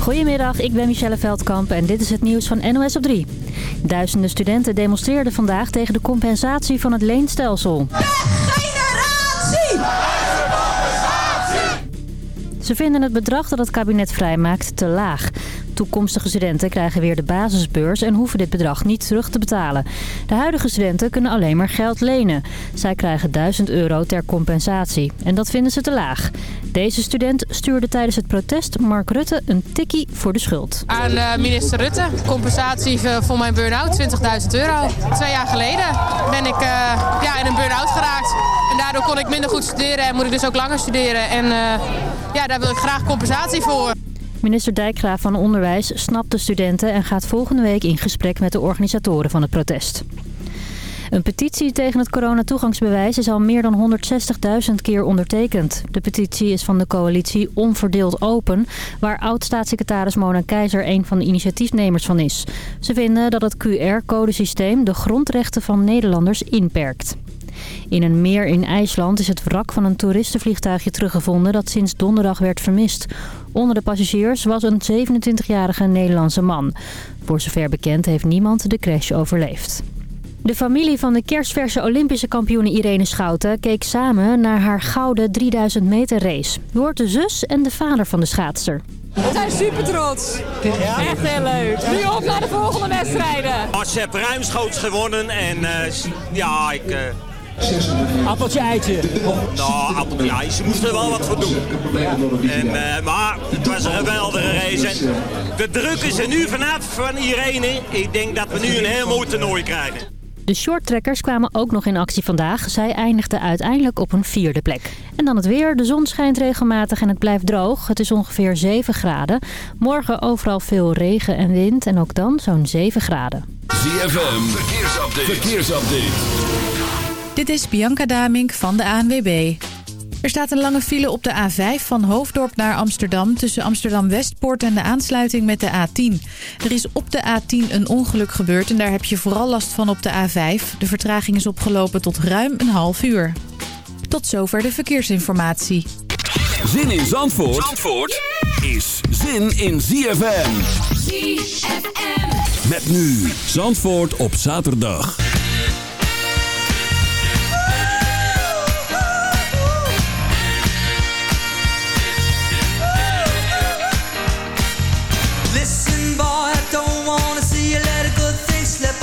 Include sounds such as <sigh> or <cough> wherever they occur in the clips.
Goedemiddag, ik ben Michelle Veldkamp en dit is het nieuws van NOS op 3. Duizenden studenten demonstreerden vandaag tegen de compensatie van het leenstelsel. Generatie! Ze vinden het bedrag dat het kabinet vrijmaakt te laag. Toekomstige studenten krijgen weer de basisbeurs en hoeven dit bedrag niet terug te betalen. De huidige studenten kunnen alleen maar geld lenen. Zij krijgen 1000 euro ter compensatie. En dat vinden ze te laag. Deze student stuurde tijdens het protest Mark Rutte een tikkie voor de schuld. Aan uh, minister Rutte. Compensatie voor mijn burn-out, 20.000 euro. Twee jaar geleden ben ik uh, ja, in een burn-out geraakt. En daardoor kon ik minder goed studeren en moet ik dus ook langer studeren. En uh, ja, daar wil ik graag compensatie voor. Minister Dijkgraaf van Onderwijs snapt de studenten en gaat volgende week in gesprek met de organisatoren van het protest. Een petitie tegen het coronatoegangsbewijs is al meer dan 160.000 keer ondertekend. De petitie is van de coalitie Onverdeeld Open, waar oud-staatssecretaris Mona Keizer een van de initiatiefnemers van is. Ze vinden dat het QR-codesysteem de grondrechten van Nederlanders inperkt. In een meer in IJsland is het wrak van een toeristenvliegtuigje teruggevonden dat sinds donderdag werd vermist. Onder de passagiers was een 27-jarige Nederlandse man. Voor zover bekend heeft niemand de crash overleefd. De familie van de kerstverse Olympische kampioene Irene Schouten keek samen naar haar gouden 3000 meter race. Je hoort de zus en de vader van de schaatster. We zijn super trots. Echt heel leuk. Nu op naar de volgende wedstrijden. Ze heeft ruimschoots gewonnen en uh, ja, ik... Uh... Appeltje eitje. Nou, appeltje eitje. Ze moesten er wel wat voor doen. En, uh, maar het was een geweldige race. En de druk is er nu vanaf van Irene. Ik denk dat we nu een heel mooi toernooi krijgen. De shorttrekkers kwamen ook nog in actie vandaag. Zij eindigden uiteindelijk op een vierde plek. En dan het weer. De zon schijnt regelmatig en het blijft droog. Het is ongeveer 7 graden. Morgen overal veel regen en wind en ook dan zo'n 7 graden. ZFM, verkeersupdate. verkeersupdate. Dit is Bianca Damink van de ANWB. Er staat een lange file op de A5 van Hoofddorp naar Amsterdam... tussen Amsterdam-Westpoort en de aansluiting met de A10. Er is op de A10 een ongeluk gebeurd en daar heb je vooral last van op de A5. De vertraging is opgelopen tot ruim een half uur. Tot zover de verkeersinformatie. Zin in Zandvoort, Zandvoort is zin in ZFM. ZFM. Met nu Zandvoort op zaterdag.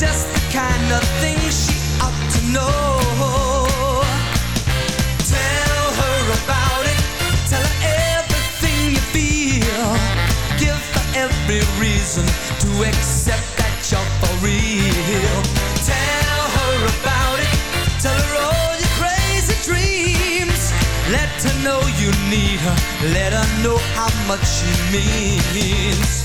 just the kind of thing she ought to know. Tell her about it. Tell her everything you feel. Give her every reason to accept that you're for real. Tell her about it. Tell her all your crazy dreams. Let her know you need her. Let her know how much she means.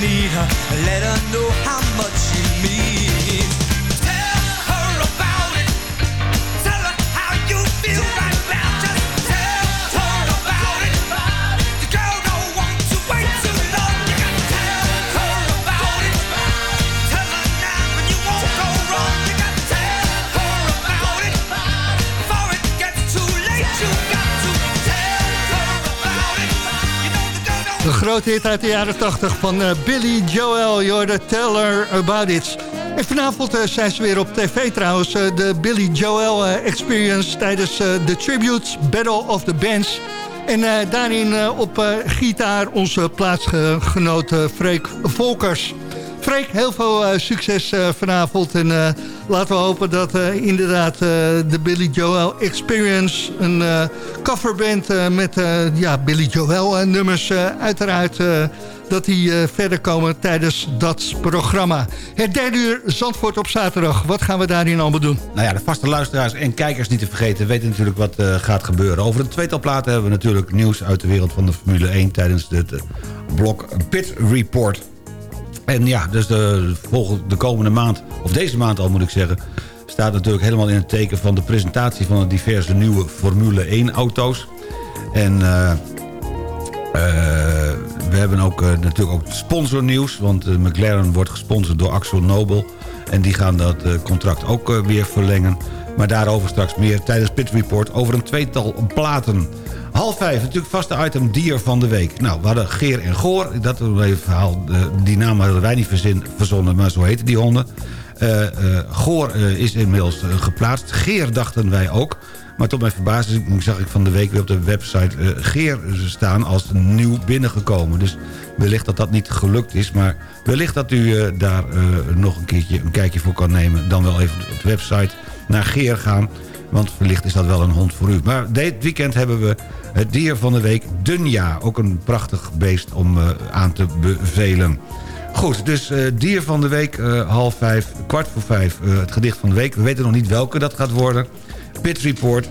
need her, let her know how much grote uit de jaren 80 van eh, Billy Joel. Je hoorde Tell Her About It. En vanavond eh, zijn ze weer op tv trouwens. eh, de Billy Joel Experience tijdens de Tribute Battle of the Bands. En daarin op gitaar onze plaatsgenoot Freek Volkers. Freek, heel veel eh, succes eh, vanavond. En eh, laten we hopen dat inderdaad de Billy Joel Experience... een coverband met ja, Billy Joel nummers uiteraard... dat die verder komen tijdens dat programma. Het derde uur Zandvoort op zaterdag. Wat gaan we daarin allemaal doen? Nou ja, de vaste luisteraars en kijkers niet te vergeten... weten natuurlijk wat gaat gebeuren. Over een tweetal platen hebben we natuurlijk nieuws uit de wereld van de Formule 1... tijdens het blok Pit Report. En ja, dus de, volgende, de komende maand, of deze maand al moet ik zeggen... staat natuurlijk helemaal in het teken van de presentatie... van de diverse nieuwe Formule 1 auto's. En... eh, eh, we hebben ook uh, natuurlijk ook sponsornieuws. Want McLaren wordt gesponsord door Axel Nobel. En die gaan dat contract ook weer verlengen. Maar daarover straks meer tijdens Pit Report over een tweetal platen. Half vijf, natuurlijk vaste item dier van de week. Nou, we hadden Geer en Goor. Dat een verhaal, die naam hadden wij niet verzin, verzonnen, maar zo heten die honden. Goor is inmiddels geplaatst. Geer dachten wij ook. Maar tot mijn verbazing zag ik van de week weer op de website Geer staan als nieuw binnengekomen. Dus wellicht dat dat niet gelukt is. Maar wellicht dat u daar nog een keertje een kijkje voor kan nemen. Dan wel even op de website naar Geer gaan. Want wellicht is dat wel een hond voor u. Maar dit weekend hebben we het dier van de week Dunja. Ook een prachtig beest om aan te bevelen. Goed, dus dier van de week half vijf, kwart voor vijf het gedicht van de week. We weten nog niet welke dat gaat worden. Pit Report.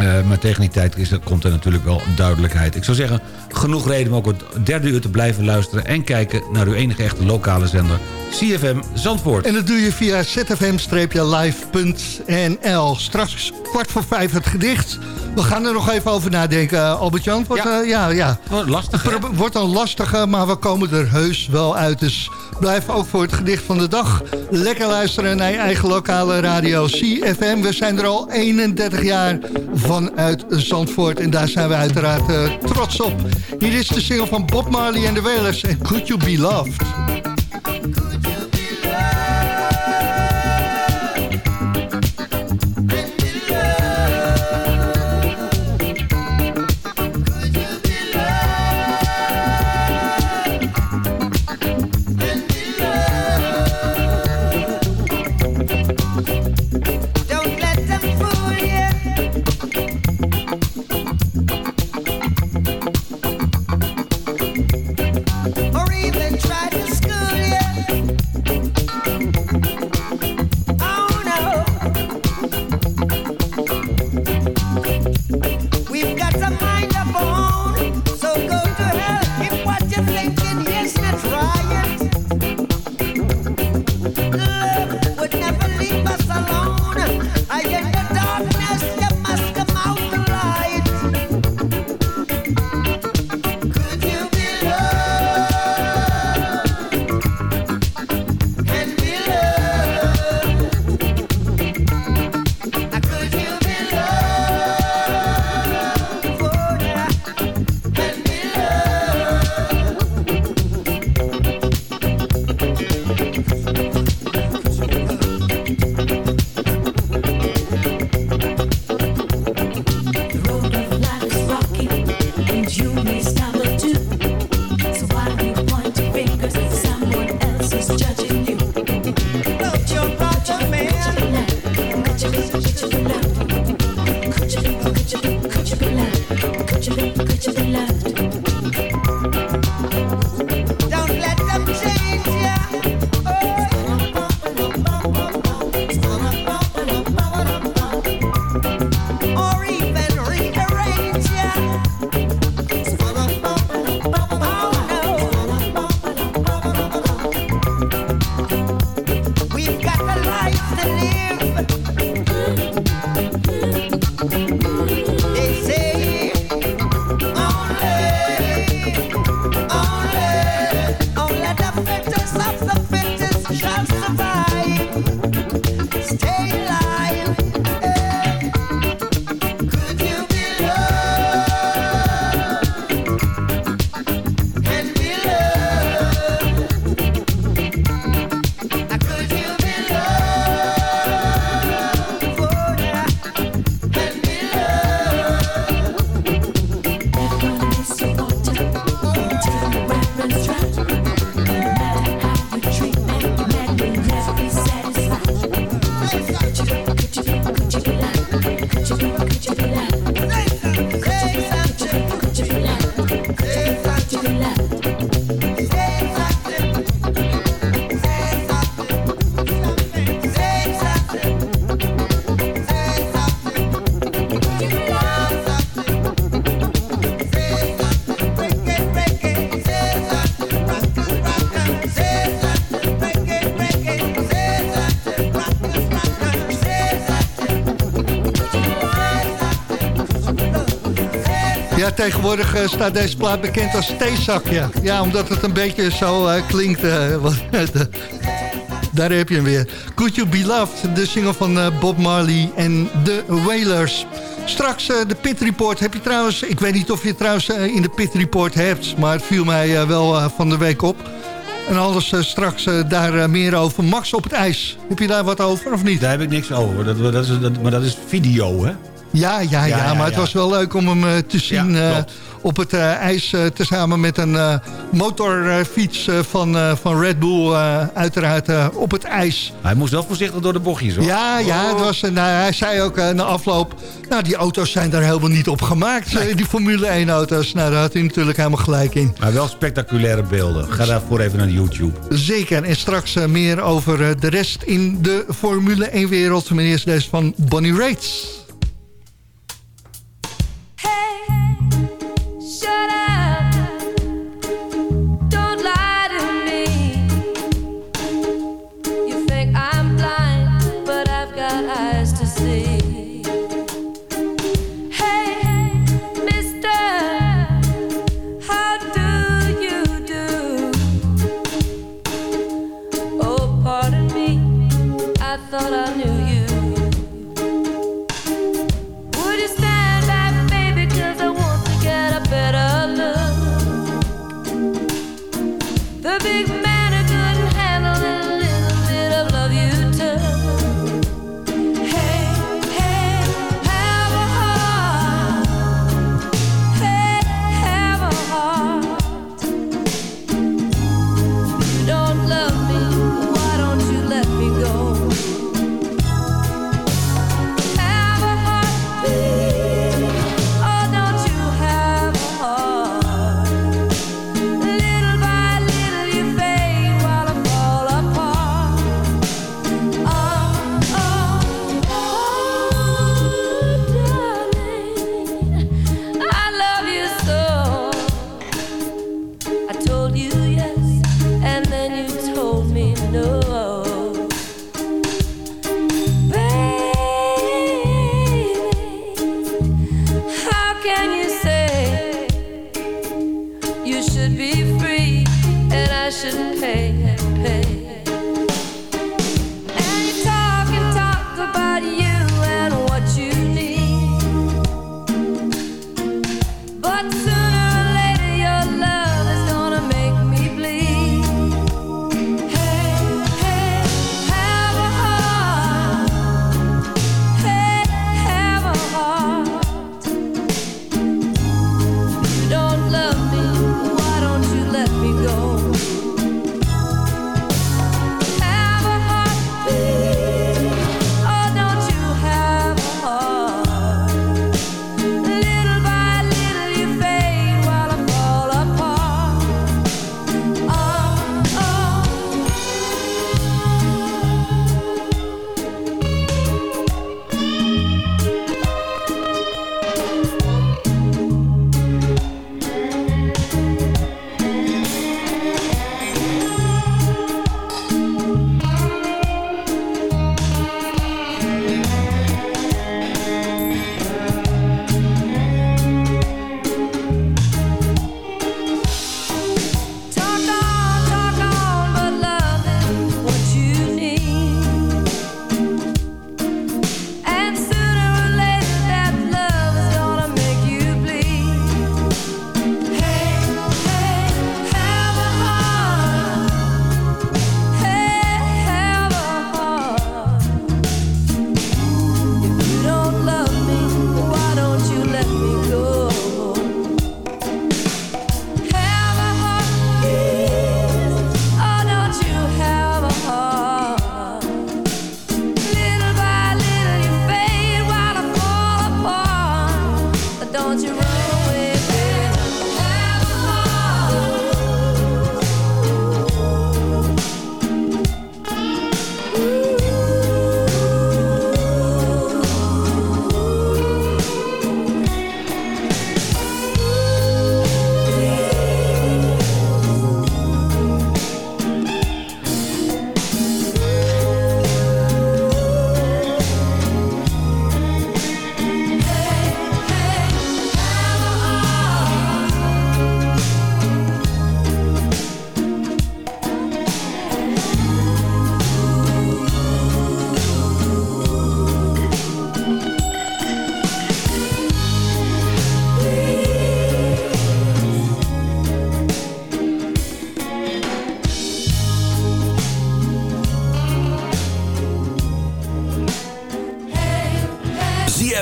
Uh, maar tegen die tijd is komt er natuurlijk wel duidelijkheid. Ik zou zeggen, genoeg reden om ook het derde uur te blijven luisteren... en kijken naar uw enige echte lokale zender, CFM Zandvoort. En dat doe je via zfm-live.nl. Straks kwart voor vijf het gedicht. We gaan er nog even over nadenken, Albert-Jan. Ja. Uh, ja, ja. Wordt lastig, Het wordt een lastige, maar we komen er heus wel uit. Dus blijf ook voor het gedicht van de dag lekker luisteren naar je eigen lokale radio CFM. We zijn er al 31 jaar vanuit Zandvoort. En daar zijn we uiteraard uh, trots op. Hier is de single van Bob Marley en de Wailers. Could You Be Loved? Tegenwoordig eh, staat deze plaat bekend als theezakje. Ja, omdat het een beetje zo eh, klinkt. eh, <laughs> daar heb je hem weer. Could You Be Loved, de single van Bob Marley en de Wailers. Straks de Pit Report heb je trouwens... Ik weet niet of je het trouwens in de Pit Report hebt... maar het viel mij wel van de week op. En alles straks daar meer over. Max op het ijs. Heb je daar wat over of niet? Daar heb ik niks over. Dat, dat is, dat, maar dat is video, hè? Ja, ja, ja, maar het was wel leuk om hem eh, te zien eh, op het eh, ijs... eh, tezamen met een motorfiets van, van Red Bull uiteraard op het ijs. Hij moest wel voorzichtig door de bochtjes, hoor. Ja, ja het was, eh, nou, hij zei ook na afloop... nou, die auto's zijn daar helemaal niet op gemaakt, die Formule 1-auto's. Nou, daar had hij natuurlijk helemaal gelijk in. Maar wel spectaculaire beelden. Ga daarvoor even naar YouTube. Zeker, en straks meer over de rest in de Formule 1-wereld. Maar eerst deze van Bonnie Raitt.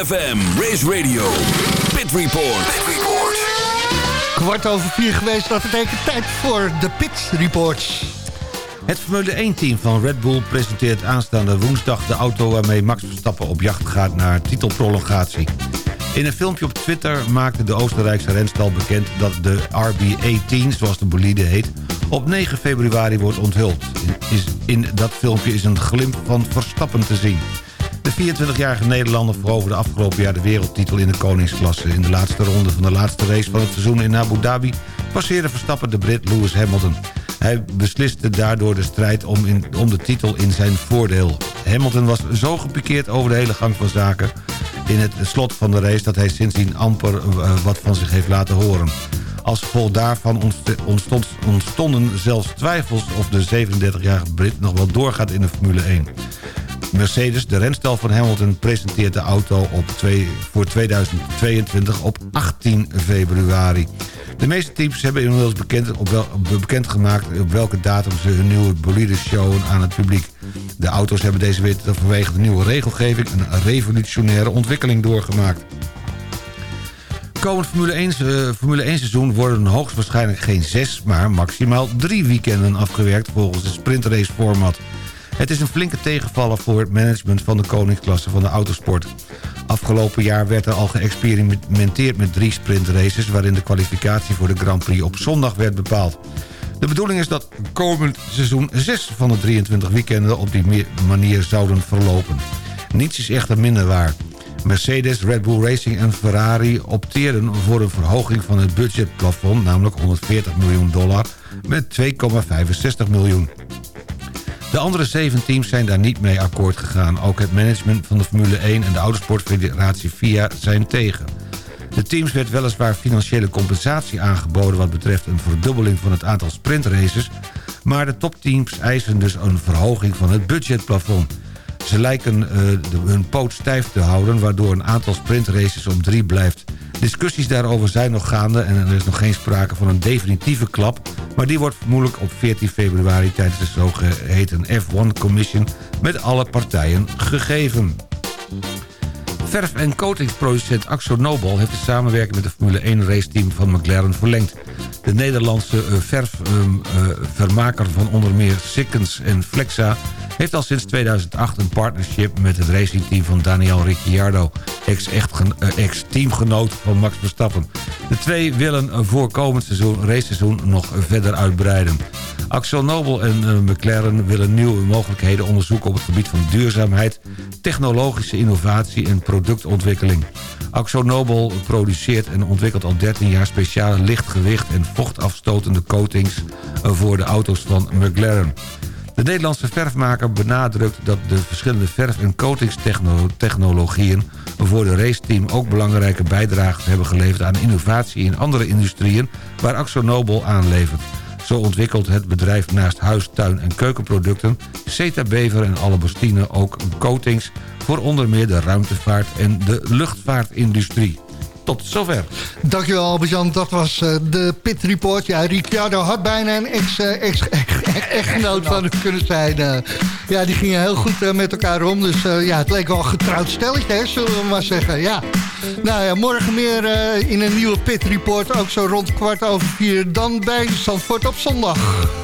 ZFM, Race Radio, Pit Report. Pit Report. Kwart over vier geweest, dat betekent tijd voor de Pit Reports. Het Formule 1-team van Red Bull presenteert aanstaande woensdag... de auto waarmee Max Verstappen op jacht gaat naar titelprolongatie. In een filmpje op Twitter maakte de Oostenrijkse renstal bekend... dat de RB18, zoals de bolide heet, op 9 februari wordt onthuld. Is, in dat filmpje is een glimp van Verstappen te zien. De 24-jarige Nederlander veroverde afgelopen jaar de wereldtitel in de koningsklasse. In de laatste ronde van de laatste race van het seizoen in Abu Dhabi... passeerde Verstappen de Brit Lewis Hamilton. Hij besliste daardoor de strijd om, om de titel in zijn voordeel. Hamilton was zo gepikeerd over de hele gang van zaken in het slot van de race... dat hij sindsdien amper eh, wat van zich heeft laten horen. Als gevolg daarvan ontst- ontstond, ontstonden zelfs twijfels... of de 37-jarige Brit nog wel doorgaat in de Formule 1. Mercedes, de renstal van Hamilton, presenteert de auto op voor 2022 op 18 februari. De meeste teams hebben inmiddels bekend, op wel, bekendgemaakt op welke datum ze hun nieuwe bolide showen aan het publiek. De auto's hebben deze winter vanwege de nieuwe regelgeving een revolutionaire ontwikkeling doorgemaakt. Komend Formule 1, eh, Formule 1 seizoen worden hoogstwaarschijnlijk geen zes, maar maximaal drie weekenden afgewerkt volgens de sprintrace format. Het is een flinke tegenvaller voor het management van de koningsklasse van de autosport. Afgelopen jaar werd er al geëxperimenteerd met drie sprintraces... waarin de kwalificatie voor de Grand Prix op zondag werd bepaald. De bedoeling is dat komend seizoen 6 van de 23 weekenden op die manier zouden verlopen. Niets is echter minder waar. Mercedes, Red Bull Racing en Ferrari opteerden voor een verhoging van het budgetplafond... namelijk 140 miljoen dollar met 2,65 miljoen. De andere zeven teams zijn daar niet mee akkoord gegaan. Ook het management van de Formule 1 en de Autosportfederatie FIA zijn tegen. De teams werd weliswaar financiële compensatie aangeboden... wat betreft een verdubbeling van het aantal sprintraces... maar de topteams eisen dus een verhoging van het budgetplafond. Ze lijken eh, hun poot stijf te houden... waardoor een aantal sprintraces op drie blijft. Discussies daarover zijn nog gaande... en er is nog geen sprake van een definitieve klap... maar die wordt vermoedelijk op 14 februari... tijdens de zogeheten F1 Commission... met alle partijen gegeven. Verf- en coatingsproducent Axo Nobel heeft de samenwerking met het Formule 1 raceteam van McLaren verlengd. De Nederlandse eh, verfvermaker van onder meer Sikkens en Flexa... heeft al sinds 2008 een partnership met het racingteam van Daniel Ricciardo... eh, ex-teamgenoot van Max Verstappen. De twee willen voorkomend seizoen, raceseizoen nog verder uitbreiden. Axel Nobel en eh, McLaren willen nieuwe mogelijkheden onderzoeken... op het gebied van duurzaamheid, technologische innovatie en productontwikkeling. Axo Nobel produceert en ontwikkelt al 13 jaar speciale lichtgewicht... en vochtafstotende coatings eh, voor de auto's van McLaren. De Nederlandse verfmaker benadrukt dat de verschillende verf- en coatingstechnologieën voor de raceteam ook belangrijke bijdrages hebben geleverd aan innovatie in andere industrieën waar Axo Nobel aanlevert. Zo ontwikkelt het bedrijf naast huis, tuin en keukenproducten... Ceta Bever en Alabastine ook coatings... voor onder meer de ruimtevaart en de luchtvaartindustrie. Tot zover. Dankjewel Albert-Jan, dat was eh, de Pit Report. Ja, Ricciardo had bijna een ex, eh, ex, echtgenoot van hem kunnen zijn. eh. ja, die gingen heel goed eh, met elkaar om. Dus eh, ja, het leek wel een getrouwd stelletje, hè, zullen we maar zeggen. Ja. Nou ja, morgen meer eh, in een nieuwe Pit Report. Ook zo rond kwart over vier. Dan bij Zandvoort op zondag.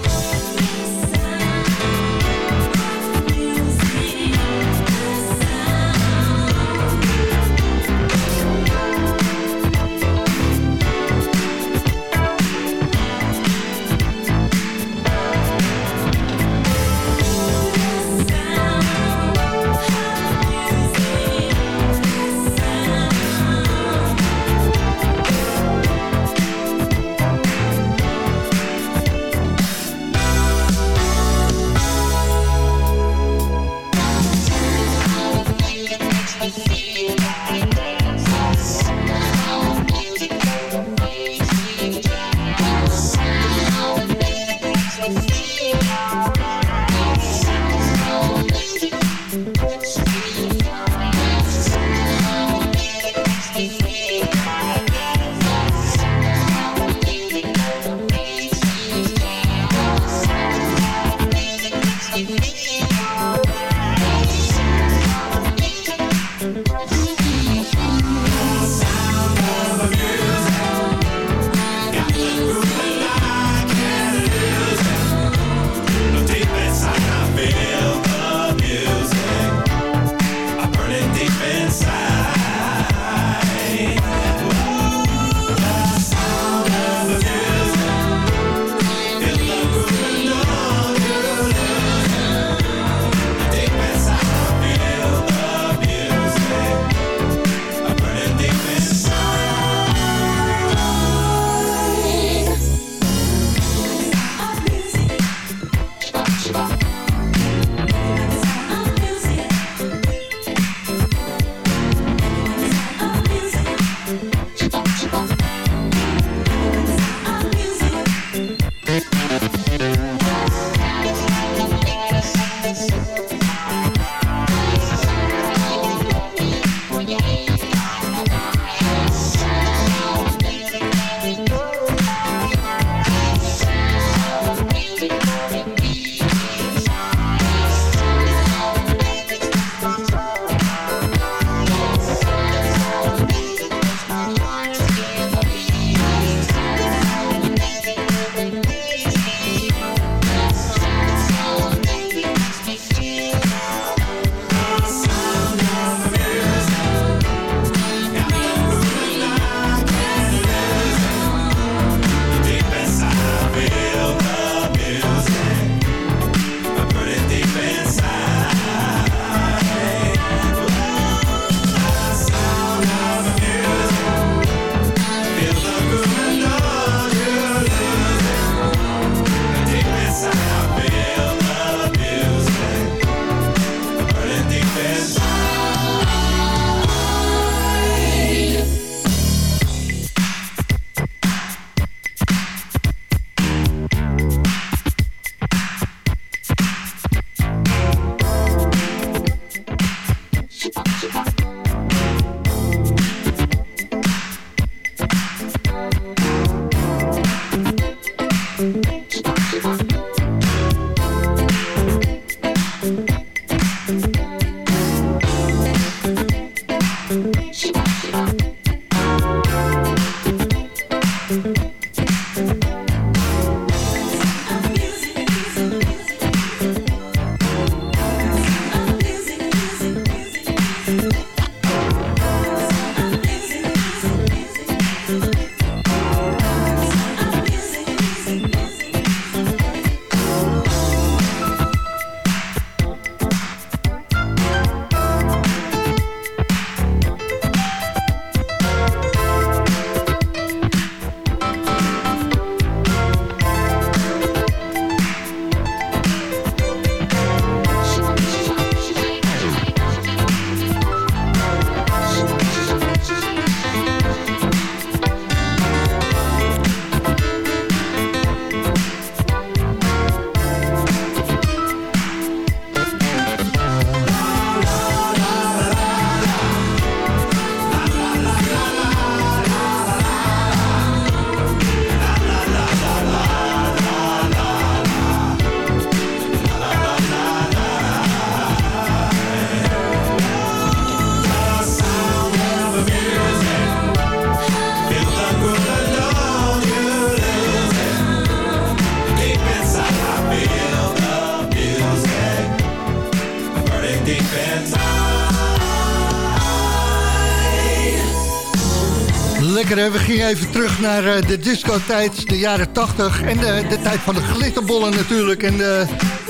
We gingen even terug naar eh, de disco-tijd, de jaren 80 en de, de tijd van de glitterbollen natuurlijk. En de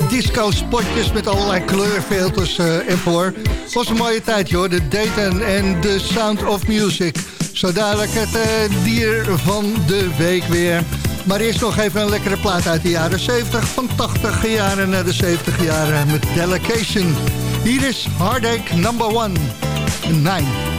disco-spotjes met allerlei kleurfilters uh, ervoor. Het was een mooie tijd joh, de Dayton en de Sound of Music. Zo dadelijk het uh, dier van de week weer. Maar eerst nog even een lekkere plaat uit de jaren 70, van 80 jaren naar de 70 jaren met Delegation. Hier is Heartache Number 1, 9.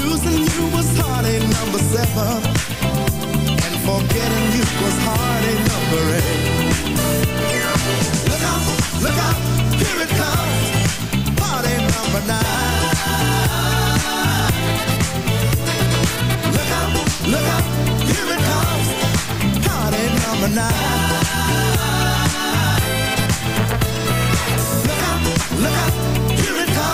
Losing you was heartache number seven. And forgetting you was number eight. Look out, look out, here it comes. Party number nine. Look out, look out, here it comes. Party number nine. Look out, look out, here it comes.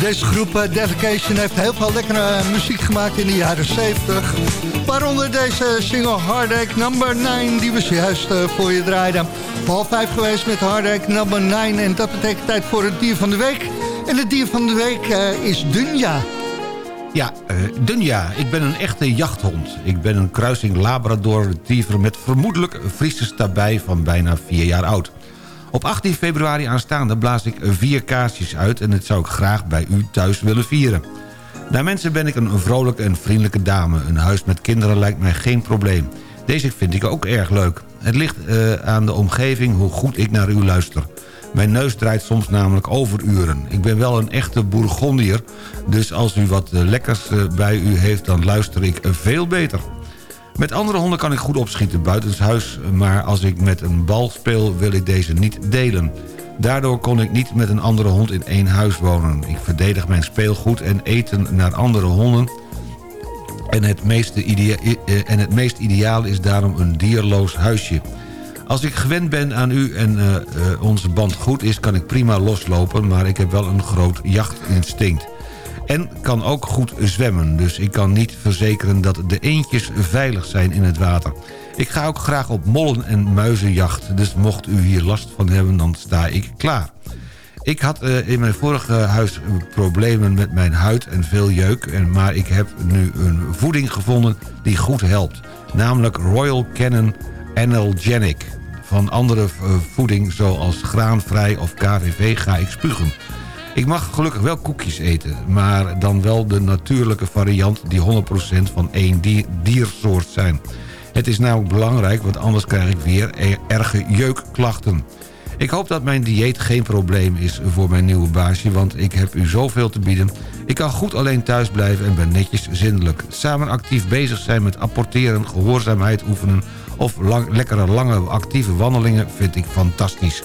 Deze groep eh, Defecation heeft heel veel lekkere muziek gemaakt in de jaren 70. Waaronder deze single Heartache Number 9 die we zojuist uh, voor je draaiden. Half vijf geweest met Heartache Number 9 en dat betekent tijd voor het dier van de week. En het dier van de week is Dunja. Ja, Dunja. Ik ben een echte jachthond. Ik ben een kruising Labrador Retriever met vermoedelijk Friese stabij van bijna vier jaar oud. Op 18 februari aanstaande blaas ik vier kaarsjes uit... en dit zou ik graag bij u thuis willen vieren. Naar mensen ben ik een vrolijke en vriendelijke dame. Een huis met kinderen lijkt mij geen probleem. Deze vind ik ook erg leuk. Het ligt eh, aan de omgeving hoe goed ik naar u luister. Mijn neus draait soms namelijk overuren. Ik ben wel een echte Bourgondier, dus als u wat eh, lekkers eh, bij u heeft... dan luister ik veel beter. Met andere honden kan ik goed opschieten buitenshuis... maar als ik met een bal speel wil ik deze niet delen. Daardoor kon ik niet met een andere hond in één huis wonen. Ik verdedig mijn speelgoed en eten naar andere honden... En het, meeste eh, en het meest ideaal is daarom een dierloos huisje. Als ik gewend ben aan u en eh, eh, onze band goed is... kan ik prima loslopen, maar ik heb wel een groot jachtinstinct. En kan ook goed zwemmen, dus ik kan niet verzekeren... dat de eendjes veilig zijn in het water. Ik ga ook graag op mollen- en muizenjacht... dus mocht u hier last van hebben, dan sta ik klaar. Ik had eh, in mijn vorige huis problemen met mijn huid en veel jeuk... En, maar ik heb nu een voeding gevonden die goed helpt. Namelijk Royal Canin Analgenic. Van andere voeding zoals graanvrij of KVV ga ik spugen. Ik mag gelukkig wel koekjes eten, maar dan wel de natuurlijke variant... die 100% van één dier, diersoort zijn. Het is namelijk belangrijk, want anders krijg ik weer e- erge jeukklachten. Ik hoop dat mijn dieet geen probleem is voor mijn nieuwe baasje... want ik heb u zoveel te bieden. Ik kan goed alleen thuis blijven en ben netjes zindelijk. Samen actief bezig zijn met apporteren, gehoorzaamheid oefenen... of lang, lekkere lange actieve wandelingen vind ik fantastisch.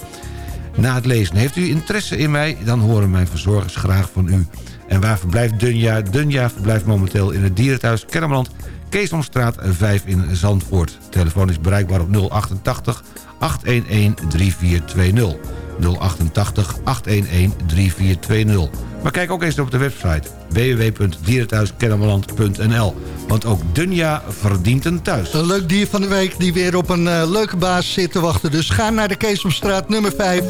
Na het lezen, heeft u interesse in mij? Dan horen mijn verzorgers graag van u. En waar verblijft Dunja? Dunja verblijft momenteel in het dierenthuis Kennemerland... Keesomstraat 5 in Zandvoort. Telefoon is bereikbaar op 088 811 3420. 088 811 3420. Maar kijk ook eens op de website www.dierenthuiskennemerland.nl. Want ook Dunja verdient een thuis. Een leuk dier van de week die weer op een eh, leuke baas zit te wachten. Dus ga naar de Keesomstraat nummer 5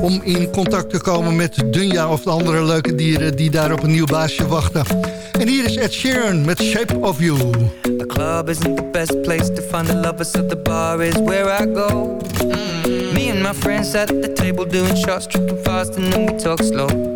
om in contact te komen met Dunja of de andere leuke dieren die daar op een nieuw baasje wachten. En hier is Ed Sheeran met Shape of You. The club isn't the best place to find the lovers, so the bar is where I go. Me and my friends at the table doing shots, tripping fast, and then we talk slow.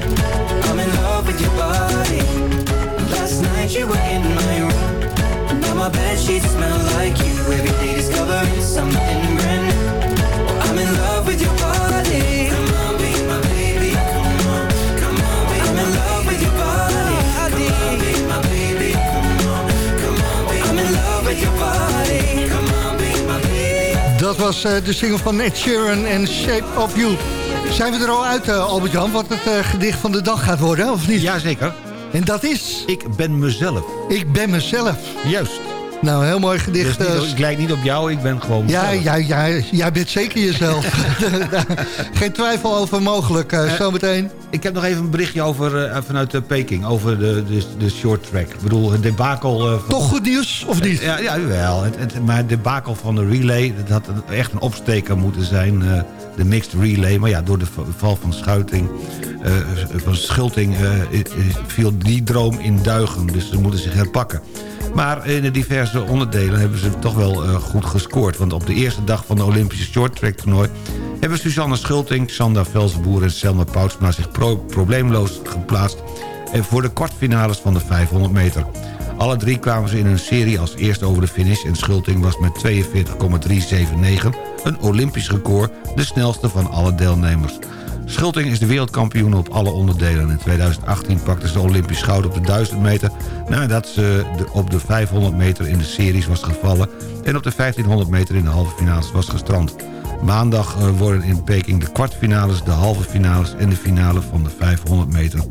I'm in love with your body. Last night you were in my room. Now my bed sheets smell like you. Every day discovering something brand new. Oh, I'm in love with your body. Come on, be my baby. Come on, come on, be I'm in love with your body. Come on, be my baby. Come on, come on, be I'm in love with your body. Come on, be my baby. Dat was eh, de single van Ed Sheeran en Shape of You. Zijn we er al uit, eh, Albert-Jan, wat het eh, gedicht van de dag gaat worden, of niet? Jazeker. En dat is? Ik ben mezelf. Ik ben mezelf. Juist. Nou, heel mooi gedicht. Dus niet- eh, ik lijk niet op jou, ik ben gewoon ja, ja, ja, jij bent zeker jezelf. <laughs> <laughs> Geen twijfel over mogelijk, Eh, zometeen. Ik heb nog even een berichtje over, eh, vanuit Peking, over de, de, de short track. Ik bedoel, het debakel... van- Toch goed nieuws, of niet? Ja, ja wel. Het, het, maar het debakel van de relay, dat had echt een opsteker moeten zijn. de mixed relay. Maar ja, door de val van Schuiting, van Schulting, viel die droom in duigen. Dus ze moeten zich herpakken. Maar in de diverse onderdelen hebben ze toch wel eh, goed gescoord. Want op de eerste dag van de Olympische shorttrack toernooi... hebben Suzanne Schulting, Sandra Velzenboer en Selma Poutsma... zich pro- probleemloos geplaatst voor de kwartfinales van de 500 meter. Alle drie kwamen ze in hun serie als eerste over de finish... en Schulting was met 42,379, een Olympisch record... de snelste van alle deelnemers. Schulting is de wereldkampioen op alle onderdelen. In 2018 pakte ze Olympisch goud op de 1000 meter... nadat ze de- op de 500 meter in de series was gevallen... en op de 1500 meter in de halve finales was gestrand. Maandag eh, worden in Peking de kwartfinales, de halve finales... en de finale van de 500 meter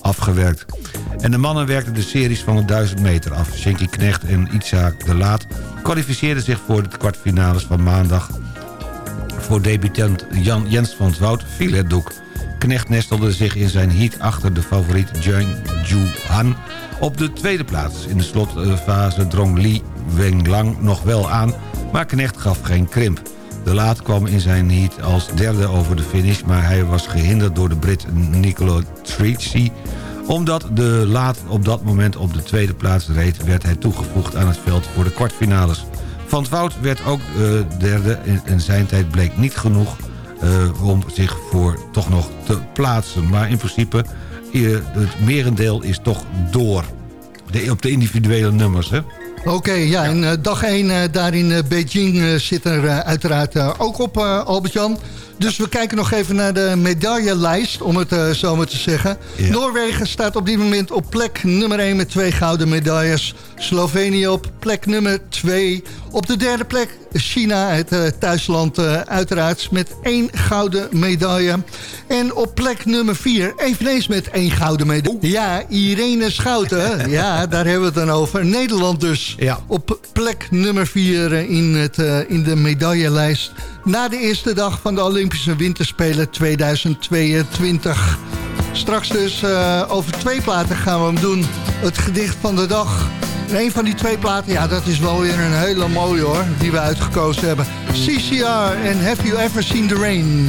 afgewerkt. En de mannen werkten de series van de 1000 meter af. Shinky Knecht en Itzhak de Laat kwalificeerden zich voor de kwartfinales van maandag voor debutant Jan Jens van het viel het doek. Knecht nestelde zich in zijn heat achter de favoriet Jung Ju Han op de tweede plaats. In de slotfase drong Li Wenlang nog wel aan, maar Knecht gaf geen krimp. De laat kwam in zijn heat als derde over de finish... maar hij was gehinderd door de Brit Nicolo Tricci. Omdat de laat op dat moment op de tweede plaats reed... werd hij toegevoegd aan het veld voor de kwartfinales. Van het Woud werd ook eh, derde en, zijn tijd bleek niet genoeg... eh, om zich voor toch nog te plaatsen. Maar in principe, het merendeel is toch door. De, op de individuele nummers, hè? Oké, ja, en eh, dag 1 daar in Beijing zit er uiteraard ook op, Albert-Jan. Dus we kijken nog even naar de medaillelijst, om het zo maar te zeggen. Ja. Noorwegen staat op dit moment op plek nummer 1 met twee gouden medailles. Slovenië op plek nummer 2. Op de derde plek China, het eh, thuisland eh, uiteraard, met één gouden medaille. En op plek nummer 4, eveneens met één gouden medaille. Ja, Irene Schouten, <laughs> ja, daar hebben we het dan over. Nederland dus Ja. op plek nummer 4 in, het, eh, in de medaillelijst. Na de eerste dag van de Olympische Winterspelen 2022. Straks dus eh, over twee platen gaan we hem doen. Het gedicht van de dag. En een van die twee platen, ja, dat is wel weer een hele mooie hoor. Die we uitgekozen hebben. CCR en Have You Ever Seen the Rain?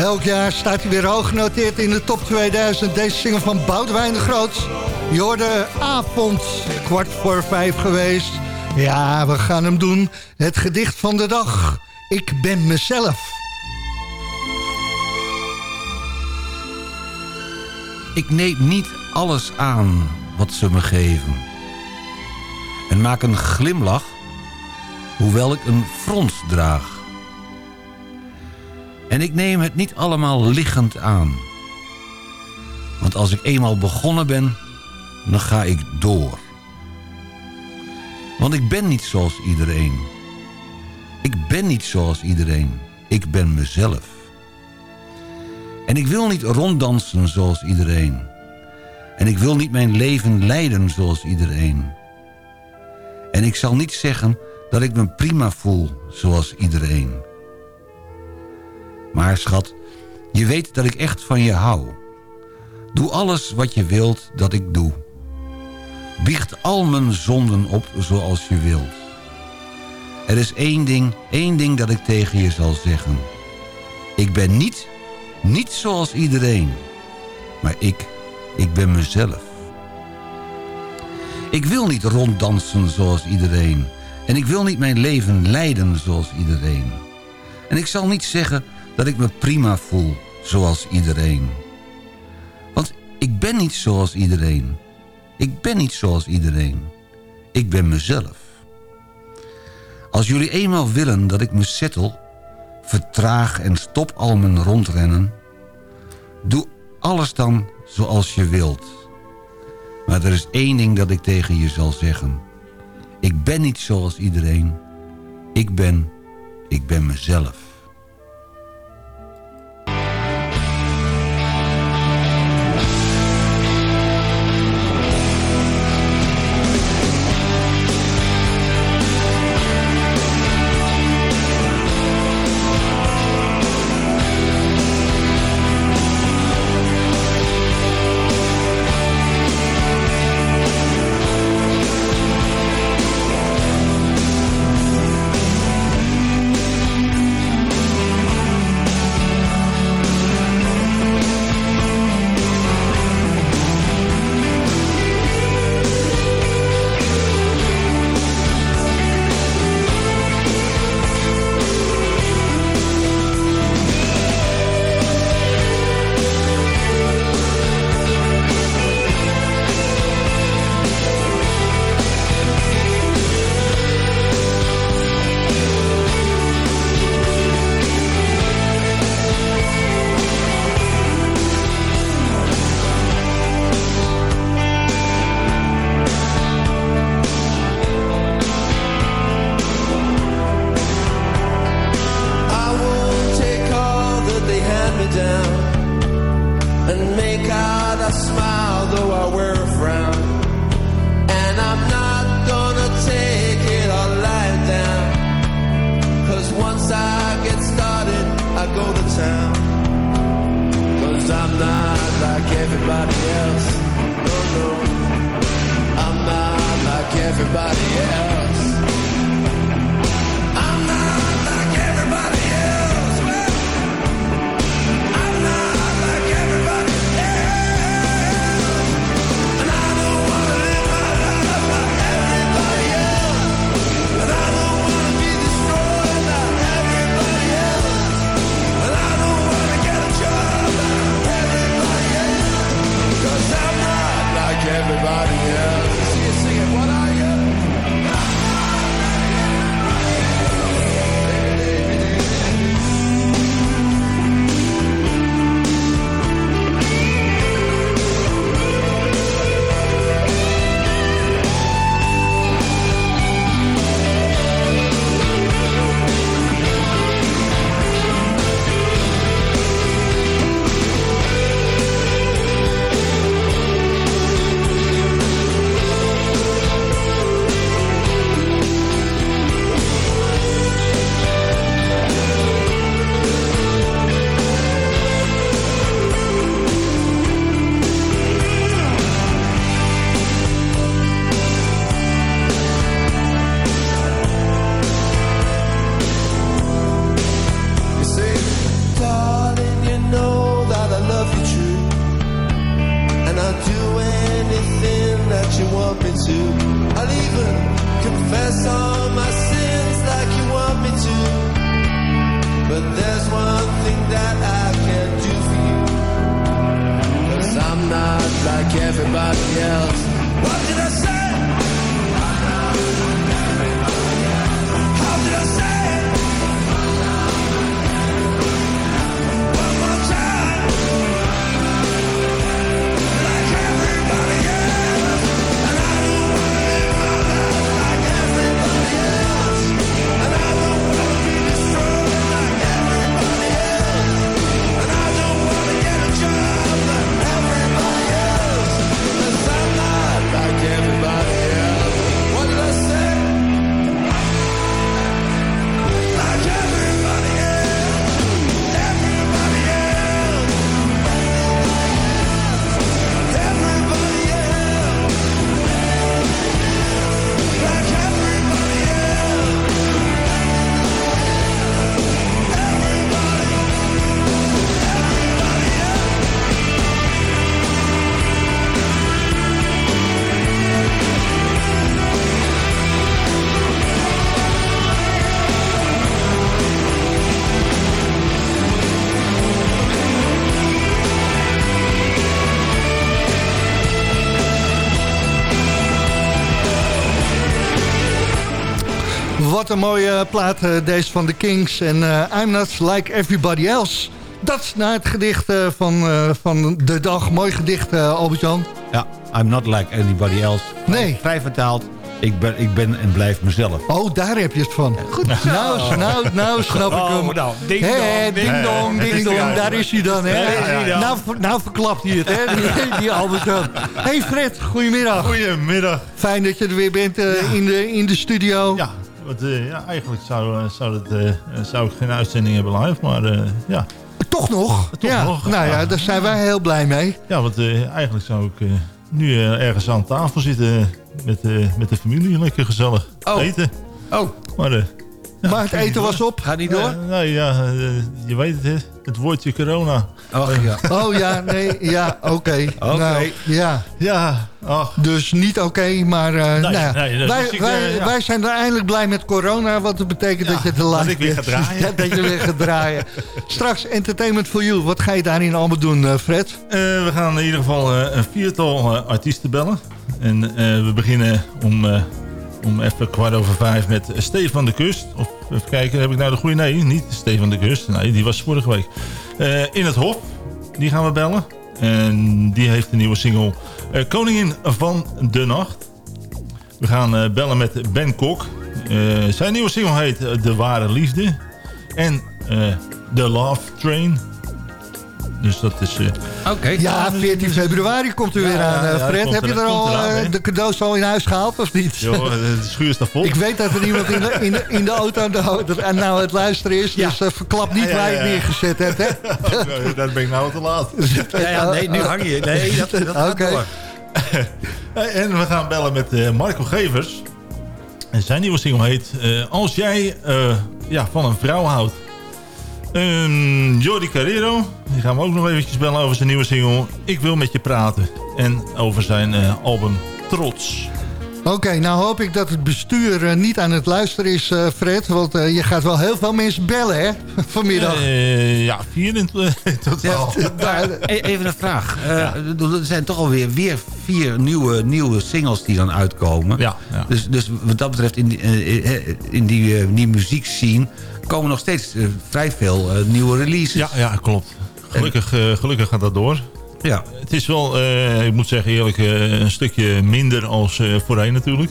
Elk jaar staat hij weer hoog genoteerd in de top 2000. Deze single van Boudewijn de Groot. Je hoorde avond, kwart voor vijf geweest. Ja, we gaan hem doen. Het gedicht van de dag. Ik ben mezelf. Ik neem niet alles aan wat ze me geven. En maak een glimlach, hoewel ik een frons draag. En ik neem het niet allemaal liggend aan. Want als ik eenmaal begonnen ben, dan ga ik door. Want ik ben niet zoals iedereen. Ik ben niet zoals iedereen. Ik ben mezelf. En ik wil niet ronddansen zoals iedereen. En ik wil niet mijn leven leiden zoals iedereen. En ik zal niet zeggen dat ik me prima voel zoals iedereen. Maar schat, je weet dat ik echt van je hou. Doe alles wat je wilt dat ik doe. Biecht al mijn zonden op zoals je wilt. Er is één ding, één ding dat ik tegen je zal zeggen. Ik ben niet, niet zoals iedereen. Maar ik, ik ben mezelf. Ik wil niet ronddansen zoals iedereen. En ik wil niet mijn leven leiden zoals iedereen. En ik zal niet zeggen dat ik me prima voel zoals iedereen. Want ik ben niet zoals iedereen. Ik ben niet zoals iedereen. Ik ben mezelf. Als jullie eenmaal willen dat ik me settle... vertraag en stop al mijn rondrennen... doe alles dan zoals je wilt. Maar er is één ding dat ik tegen je zal zeggen. Ik ben niet zoals iedereen. Ik ben, ik ben mezelf. Wat een mooie plaat eh, deze van de Kings. En eh, I'm not like everybody else. Dat naar het gedicht eh, van, eh, van de dag. Mooi gedicht, eh, Albert-Jan. Ja, I'm not like anybody else. Nee. Vrij vertaald, ik ben, ik ben en blijf mezelf. Oh, daar heb je het van. Goed. Nou, nou, nou snap ik Oh, hem. nou, ding dong, ding ding dong, dong. ding dong. Daar is hij dan, hè? Nou, ver- nou verklapt hij het, hè? Die, die Albert-Jan. Hey Fred, goedemiddag. Goedemiddag. Fijn dat je er weer bent eh, in, de, in de studio. Ja, want, eh, ja eigenlijk zou, eh, zou, het, eh, zou ik geen uitzending hebben live, maar ja. Toch nog? Toch ja. nog. Nou ja, daar zijn wij heel blij mee. Ja, want eigenlijk zou ik nu ergens aan tafel zitten met, met de familie. Lekker gezellig eten. Oh. Maar, maar het eten was op. Gaat niet door? nee, ja, je weet het, hè. Het woordje corona. Oh, ja. <laughs> Oh ja, nee, ja, oké. Oké. Nou, ja. Ja, ach. Dus niet oké, maar eh, nou ja. nee, wij, ik, wij, eh, ja. wij zijn er eindelijk blij met corona, wat dat betekent dat je te laat dat ik weer draaien. <laughs> Dat je weer gaat draaien. Straks Entertainment for You. Wat ga je daarin allemaal doen, eh, Fred? We gaan in ieder geval een viertal artiesten bellen. En we beginnen om, om even kwart over vijf met Stefan de Kust. Of even kijken, heb ik nou de goede? Nee, niet Stefan de Kust. Nee, die was vorige week. Eh, in het Hof, die gaan we bellen. En die heeft een nieuwe single eh, Koningin van de Nacht. We gaan eh, bellen met Ben Kok. Zijn nieuwe single heet De Ware Liefde. En The Love Train. Dus dat is... eh, Oké. Ja, 14 februari komt u Ja, weer aan, eh, ja, Fred. Heb je er- al eraan, eh, de cadeaus al in huis gehaald of niet? Joh, de schuur staat vol. Ik weet dat er iemand in de, in de, in de auto aan, de, dat aan nou het luisteren is. Dus eh, verklap niet Ja, ja, waar je het neergezet hebt, hè? Nee, Daar ben ik nou te laat. <laughs> Ja, ja, nee, nu hang je. Nee, dat, dat gaat Oké. door. En we gaan bellen met eh, Marco Gevers. En zijn nieuwe single heet eh, Als jij eh, ja, van een vrouw houdt. Ehm Jordi Carrero, die gaan we ook nog eventjes bellen over zijn nieuwe single Ik wil met je praten. En over zijn eh, album Trots. Oké, nou hoop ik dat het bestuur eh, niet aan het luisteren is, eh, Fred. Want eh, je gaat wel heel veel mensen bellen, hè? <laughs> Vanmiddag. Ja, vier in totaal. E- Even een vraag. Eh, Er zijn toch alweer weer vier nieuwe, nieuwe singles die dan uitkomen. Ja, ja. Dus, dus wat dat betreft in die, in die, die muziekscene komen nog steeds eh, vrij veel eh, nieuwe releases. Ja, ja klopt. Gelukkig, eh, gelukkig gaat dat door. Ja. Het is wel, ik moet zeggen eerlijk, een stukje minder als voorheen natuurlijk.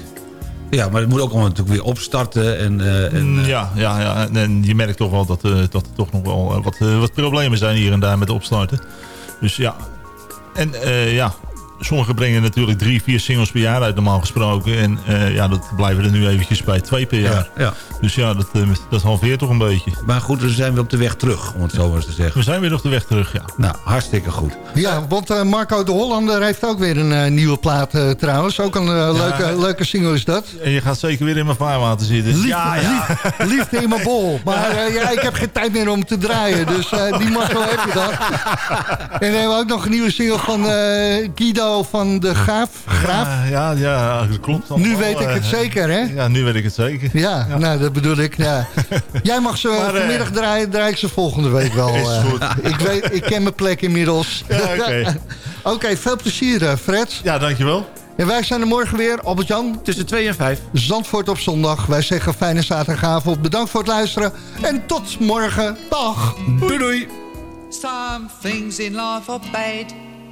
Ja, maar het moet ook allemaal natuurlijk weer opstarten. En, en, Mm, ja, ja, ja. En, je merkt toch wel dat, dat er toch nog wel wat, wat problemen zijn hier en daar met opstarten. Dus ja. En ja, sommigen brengen natuurlijk drie, vier singles per jaar uit normaal gesproken. En eh, ja, dat blijven er nu eventjes bij twee per jaar. ja. Dus ja, dat, eh, dat halveert toch een beetje. Maar goed, we zijn weer op de weg terug, om het zo maar eens te zeggen. We zijn weer op de weg terug, ja. Nou, hartstikke goed. Ja, want eh, Marco de Hollander heeft ook weer een eh, nieuwe plaat eh, trouwens. Ook een leuke, leuke single is dat. En je gaat zeker weer in mijn vaarwater zitten. Liefde, ja, ja. lief- liefde in mijn bol. Maar ja, ik heb geen tijd meer om te draaien. Dus eh, die Marco heb je dan. <laughs> En we hebben ook nog een nieuwe single van eh, Van de Graaf. Graaf. Ja, ja, ja, dat klopt. Nu weet ik eh, het zeker, hè? Ja, nu weet ik het zeker. Ja, nou dat bedoel ik. Ja. <laughs> Jij mag ze Maar, eh, vanmiddag draaien, draai ik ze volgende week wel. Is eh. goed. ik, weet, ik ken mijn plek inmiddels. Ja, oké. <laughs> Oké, veel plezier eh, Fred. Ja, dankjewel. En wij zijn er morgen weer, Albert-Jan. Tussen 2 en 5. Zandvoort op zondag. Wij zeggen fijne zaterdagavond. Bedankt voor het luisteren. En tot morgen. Dag. Doei doei. Some things in life are bad.